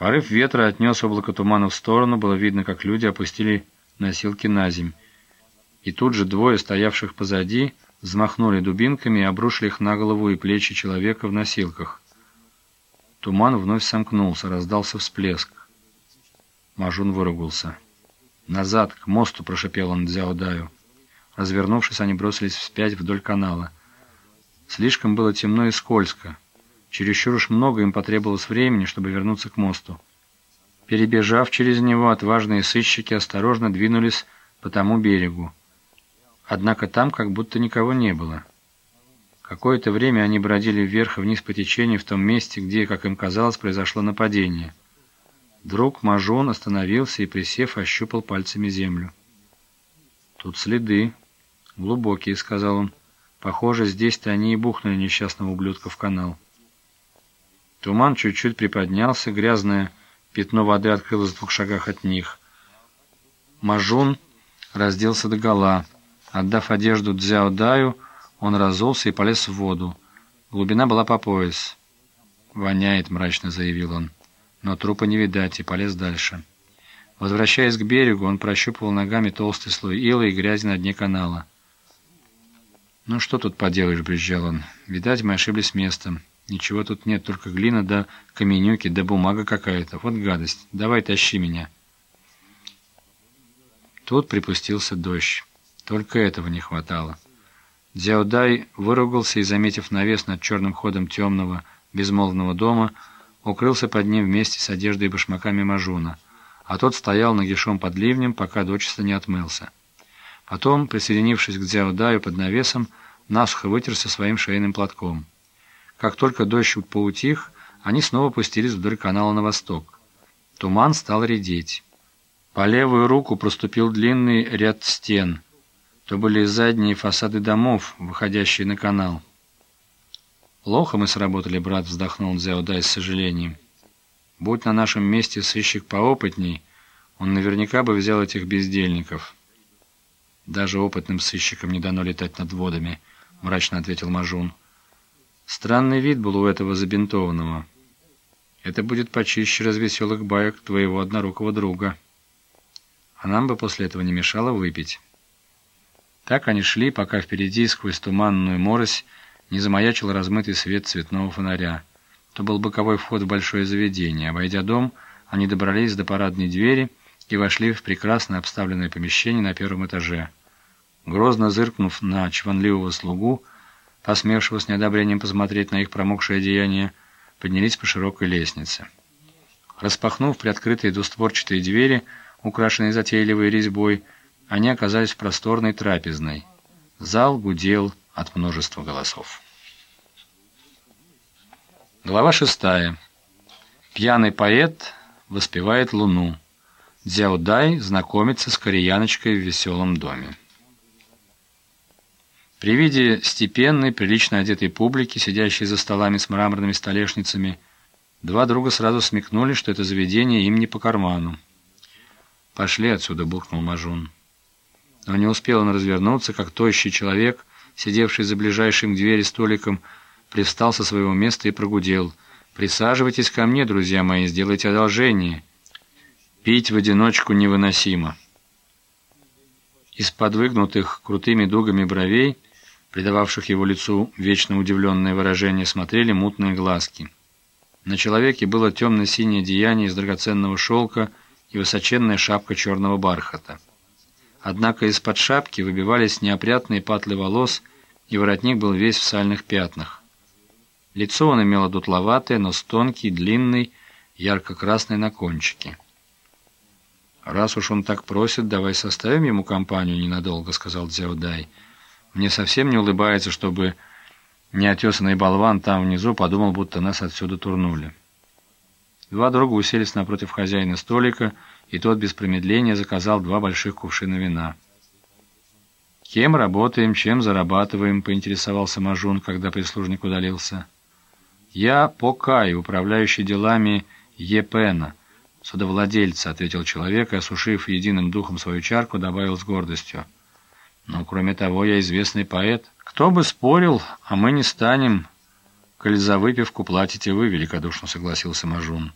Порыв ветра отнес облако тумана в сторону, было видно, как люди опустили носилки на земь. И тут же двое, стоявших позади, взмахнули дубинками и обрушили их на голову и плечи человека в носилках. Туман вновь сомкнулся, раздался всплеск. Мажун выругался. «Назад, к мосту!» — прошипел он Дзяодаю. Развернувшись, они бросились вспять вдоль канала. Слишком было темно и скользко. Чересчур уж много им потребовалось времени, чтобы вернуться к мосту. Перебежав через него, отважные сыщики осторожно двинулись по тому берегу. Однако там как будто никого не было. Какое-то время они бродили вверх и вниз по течению в том месте, где, как им казалось, произошло нападение. Вдруг Мажон остановился и, присев, ощупал пальцами землю. «Тут следы. Глубокие», — сказал он. «Похоже, здесь-то они и бухнули несчастного ублюдка в канал». Туман чуть-чуть приподнялся, грязное пятно воды открылось в двух шагах от них. Мажун разделся догола. Отдав одежду Дзяо Даю, он разулся и полез в воду. Глубина была по пояс. «Воняет», — мрачно заявил он. Но трупа не видать, и полез дальше. Возвращаясь к берегу, он прощупывал ногами толстый слой ила и грязи на дне канала. «Ну что тут поделаешь», — брюзжал он. «Видать, мы ошиблись местом. Ничего тут нет, только глина да каменюки да бумага какая-то. Вот гадость. Давай тащи меня. Тут припустился дождь. Только этого не хватало. Дзяудай выругался и, заметив навес над черным ходом темного, безмолвного дома, укрылся под ним вместе с одеждой и башмаками Мажуна, а тот стоял нагишом под ливнем, пока дочисто не отмылся. Потом, присоединившись к Дзяудаю под навесом, насухо вытерся своим шейным платком. Как только дождь поутих, они снова пустились вдоль канала на восток. Туман стал редеть. По левую руку проступил длинный ряд стен. То были задние фасады домов, выходящие на канал. «Плохо мы сработали, брат», — вздохнул Дзяудай с сожалением. «Будь на нашем месте сыщик поопытней, он наверняка бы взял этих бездельников». «Даже опытным сыщикам не дано летать над водами», — мрачно ответил Мажун. Странный вид был у этого забинтованного. Это будет почище развеселых баек твоего однорукого друга. А нам бы после этого не мешало выпить. Так они шли, пока впереди сквозь туманную морось не замаячил размытый свет цветного фонаря. То был боковой вход в большое заведение. Обойдя дом, они добрались до парадной двери и вошли в прекрасно обставленное помещение на первом этаже. Грозно зыркнув на чванливого слугу, посмевшего с неодобрением посмотреть на их промокшее одеяние, поднялись по широкой лестнице. Распахнув приоткрытые двустворчатые двери, украшенные затейливой резьбой, они оказались в просторной трапезной. Зал гудел от множества голосов. Глава шестая. Пьяный поэт воспевает луну. Дзяудай знакомится с кореяночкой в веселом доме. При виде степенной, прилично одетой публики, сидящей за столами с мраморными столешницами, два друга сразу смекнули, что это заведение им не по карману. «Пошли отсюда», — буркнул Мажун. Но не успел он развернуться, как тощий человек, сидевший за ближайшим к двери столиком, привстал со своего места и прогудел. «Присаживайтесь ко мне, друзья мои, сделайте одолжение. Пить в одиночку невыносимо». Из-под выгнутых крутыми дугами бровей придававших его лицу вечно удивленное выражение, смотрели мутные глазки. На человеке было темно-синее деяние из драгоценного шелка и высоченная шапка черного бархата. Однако из-под шапки выбивались неопрятные патлы волос, и воротник был весь в сальных пятнах. Лицо он имело дутловатое, нос тонкий, длинный, ярко-красный на кончике. «Раз уж он так просит, давай составим ему компанию ненадолго», — сказал Дзяудай. Мне совсем не улыбается, чтобы неотесанный болван там внизу подумал, будто нас отсюда турнули. Два друга уселись напротив хозяина столика, и тот без промедления заказал два больших кувшина вина. «Кем работаем, чем зарабатываем?» — поинтересовался Мажун, когда прислужник удалился. «Я Покай, управляющий делами Епена, судовладельца», — ответил человек и, осушив единым духом свою чарку, добавил с гордостью. Кроме того, я известный поэт. Кто бы спорил, а мы не станем. Коль за выпивку платите вы, великодушно согласился Мажун.